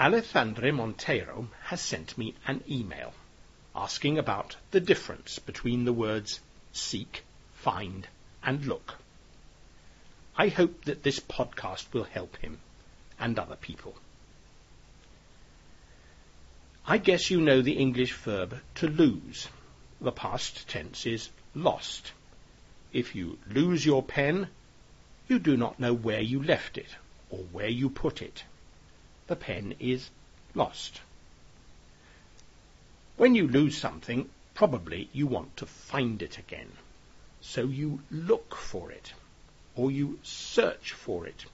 Alejandra Monteiro has sent me an email asking about the difference between the words seek, find, and look. I hope that this podcast will help him and other people. I guess you know the English verb to lose. The past tense is lost. If you lose your pen, you do not know where you left it or where you put it. The pen is lost. When you lose something, probably you want to find it again. So you look for it, or you search for it,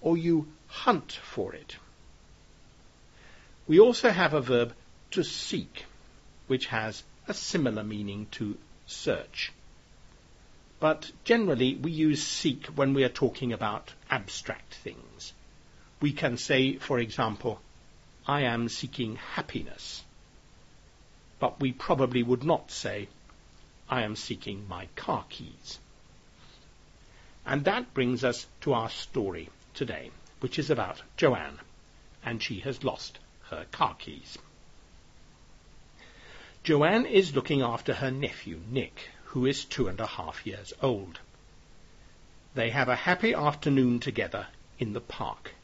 or you hunt for it. We also have a verb to seek, which has a similar meaning to search. But generally we use seek when we are talking about abstract things. We can say, for example, I am seeking happiness. But we probably would not say, I am seeking my car keys. And that brings us to our story today, which is about Joanne, and she has lost her car keys. Joanne is looking after her nephew, Nick, who is two and a half years old. They have a happy afternoon together in the park.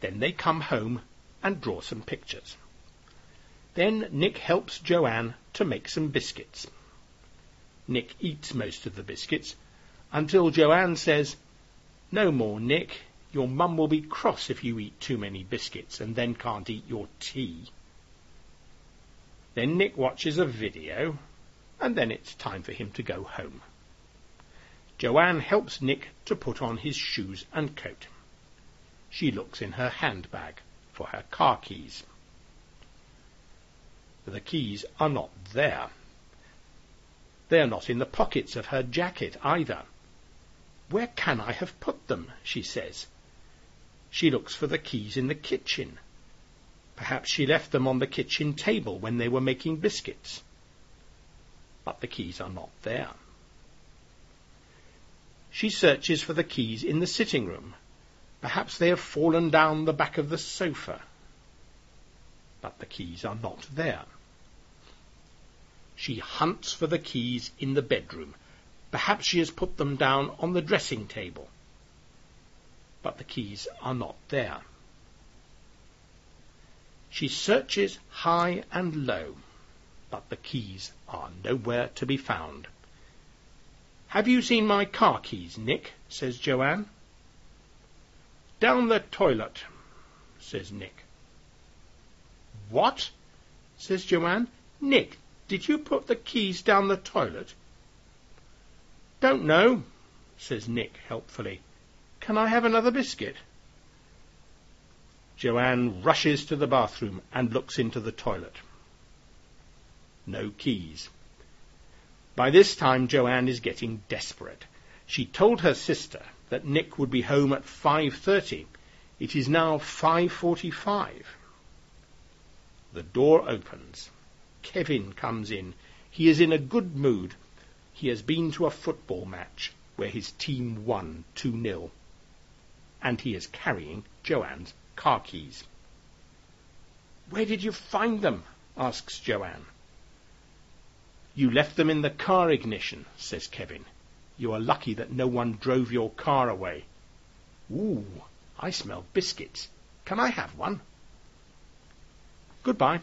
Then they come home and draw some pictures. Then Nick helps Joanne to make some biscuits. Nick eats most of the biscuits until Joanne says, No more, Nick. Your mum will be cross if you eat too many biscuits and then can't eat your tea. Then Nick watches a video, and then it's time for him to go home. Joanne helps Nick to put on his shoes and coat. She looks in her handbag for her car keys. The keys are not there. They are not in the pockets of her jacket either. Where can I have put them? she says. She looks for the keys in the kitchen. Perhaps she left them on the kitchen table when they were making biscuits. But the keys are not there. She searches for the keys in the sitting room. Perhaps they have fallen down the back of the sofa. But the keys are not there. She hunts for the keys in the bedroom. Perhaps she has put them down on the dressing table. But the keys are not there. She searches high and low, but the keys are nowhere to be found. Have you seen my car keys, Nick? says Joanne. Down the toilet, says Nick. What? says Joanne. Nick, did you put the keys down the toilet? Don't know, says Nick helpfully. Can I have another biscuit? Joanne rushes to the bathroom and looks into the toilet. No keys. By this time, Joanne is getting desperate. She told her sister that Nick would be home at 5.30. It is now 5.45. The door opens. Kevin comes in. He is in a good mood. He has been to a football match where his team won 2-0. And he is carrying Joanne's car keys. Where did you find them? asks Joanne. You left them in the car ignition, says Kevin. You are lucky that no one drove your car away. Ooh, I smell biscuits. Can I have one? Goodbye.